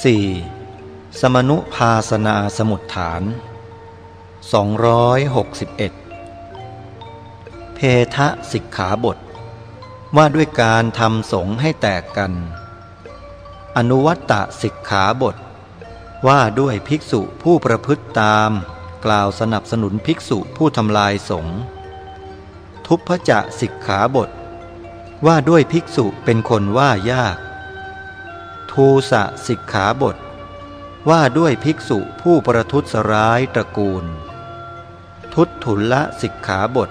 4. สมนุภาสนาสมุดฐาน 261 เพทะสิกขาบท ว่าด้วยการทำสงฆ์ให้แตกกัน อนุวัตตสิกขาบท ว่าด้วยภิกษุผู้ประพฤติตาม กล่าวสนับสนุนภิกษุผู้ทำลายสงฆ์ทุพพจะสิกขาบท ว่าด้วยภิกษุเป็นคนว่ายาก ทูสะสิกขาบท ว่าด้วยภิกษุผู้ประทุษร้ายตระกูล ทุตถุละสิกขาบท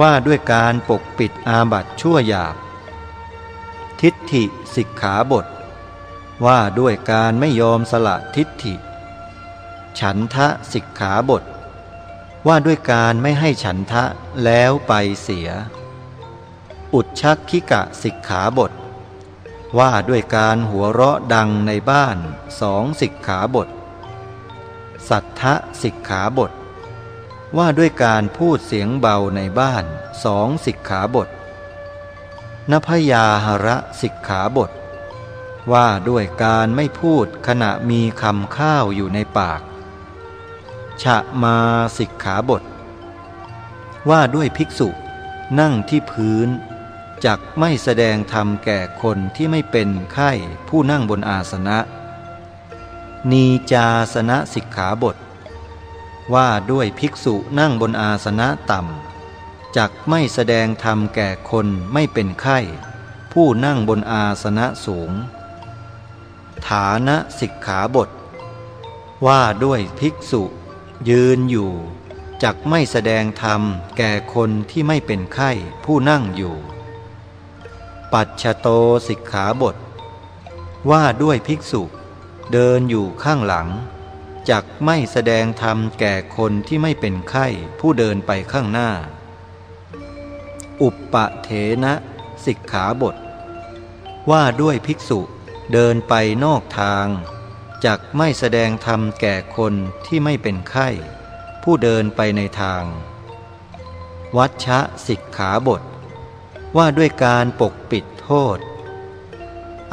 ว่าด้วยการปกปิดอาบัตชั่วหยาบ ทิฏฐิสิกขาบท ว่าด้วยการไม่ยอมสละทิฏฐิ ฉันทะสิกขาบท ว่าด้วยการไม่ให้ฉันทะแล้วไปเสีย อุดชักขิกะสิกขาบท ว่าด้วยการหัวเราะดังในบ้านสองสิกขาบท สัทธสิกขาบท ว่าด้วยการพูดเสียงเบาในบ้านสองสิกขาบทนพยาหระสิกขาบท ว่าด้วยการไม่พูดขณะมีคำข้าวอยู่ในปาก ฉะมาสิกขาบท ว่าด้วยภิกษุนั่งที่พื้น จักไม่แสดงธรรมแก่คนที่ไม่เป็นไข้ผู้นั่งบนอาสนะ นีจาสนะสิกขาบท ว่าด้วยภิกษุนั่งบนอาสนะต่ำจักไม่แสดงธรรมแก่คนไม่เป็นไข้ผู้นั่งบนอาสนะสูง ฐานะสิกขาบท ว่าด้วยภิกษุ ยืนอยู่จักไม่แสดงธรรมแก่คนที่ไม่เป็นไข้ผู้นั่งอยู่ ปัจฉโตสิกขาบท ว่าด้วยภิกษุ เดินอยู่ข้างหลังจักไม่แสดงธรรมแก่คนที่ไม่เป็นไข้ผู้เดินไปข้างหน้า อุปปะเถนะสิกขาบท ว่าด้วยภิกษุเดินไปนอกทางจักไม่แสดงธรรมแก่คนที่ไม่เป็นไข้ ผู้เดินไปในทาง วัชชะสิกขาบท ว่าด้วยการปกปิดโทษ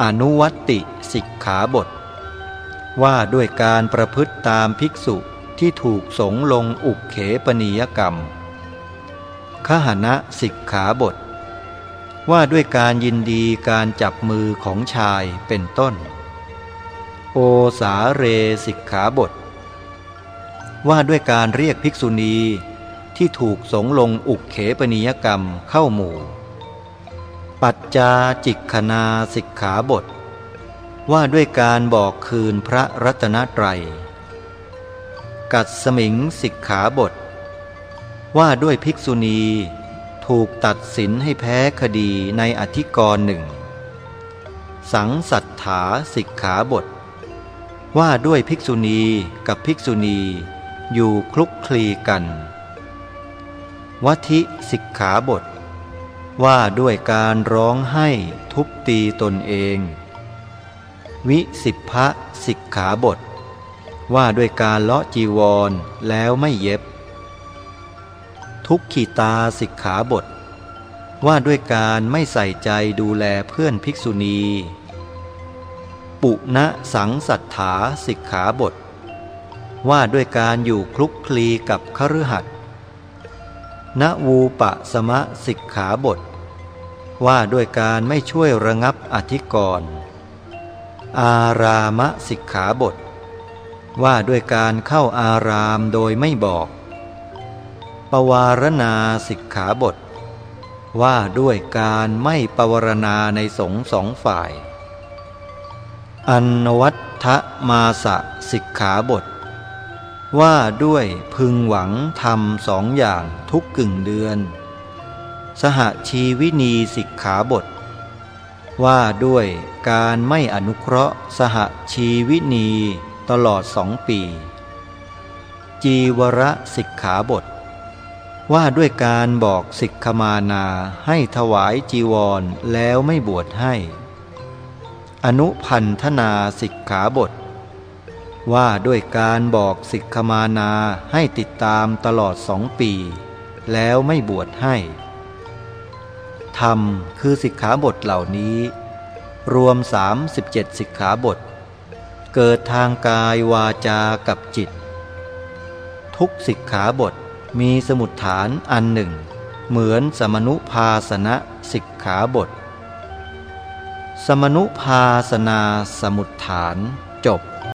อนุวัติสิกขาบท ว่าด้วยการประพฤติตามภิกษุที่ถูกสงลงอุกเขปนิยกรรม ขหณะสิกขาบท ว่าด้วยการยินดีการจับมือของชายเป็นต้น โอสาเรสิกขาบท ว่าด้วยการเรียกภิกษุณีที่ถูกสงลงอุกเขปนิยกรรมเข้าหมู่ ปัจจาจิกขณาสิกขาบท ว่าด้วยการบอกคืนพระรัตนตรัย กัดสมิงสิกขาบท ว่าด้วยภิกษุณี ถูกตัดสินให้แพ้คดีในอธิกรณ์หนึ่ง สังสัทธาสิกขาบท ว่าด้วยภิกษุณีกับภิกษุณีอยู่คลุกคลีกัน วัธิสิกขาบท ว่าด้วยการร้องให้ทุบตีตนเอง วิสิภะสิกขาบท ว่าด้วยการเลาะจีวรแล้วไม่เย็บ ทุกขีตาสิกขาบท ว่าด้วยการไม่ใส่ใจดูแลเพื่อนภิกษุณี ปุณะสังสัทธาสิกขาบท ว่าด้วยการอยู่คลุกคลีกับคฤหัสถ์ ณวูปะสมะสิกขาบท ว่าด้วยการไม่ช่วยระงับอธิกรณ์อารามสิกขาบท ว่าด้วยการเข้าอารามโดยไม่บอก ปวารณาสิกขาบท ว่าด้วยการไม่ปวารณาในสงสองฝ่าย อนวัตทมาสะสิกขาบท ว่าด้วยพึงหวังทำสองอย่างทุกกึ่งเดือน สหชีวินีสิกขาบท ว่าด้วยการไม่อนุเคราะห์สหชีวินีตลอดสองปี จีวรสิกขาบท ว่าด้วยการบอกสิกขมานาให้ถวายจีวรแล้วไม่บวชให้ อนุพันธนาสิกขาบท ว่าด้วยการบอกสิกขมานาให้ติดตามตลอดสองปี แล้วไม่บวชให้ ธรรมคือสิกขาบทเหล่านี้ รวม 37 สิกขาบท เกิดทางกายวาจากับจิต ทุกสิกขาบทมีสมุดฐานอันหนึ่ง เหมือนสมนุภาสนะสิกขาบท สมนุภาสนาสมุดฐานจบ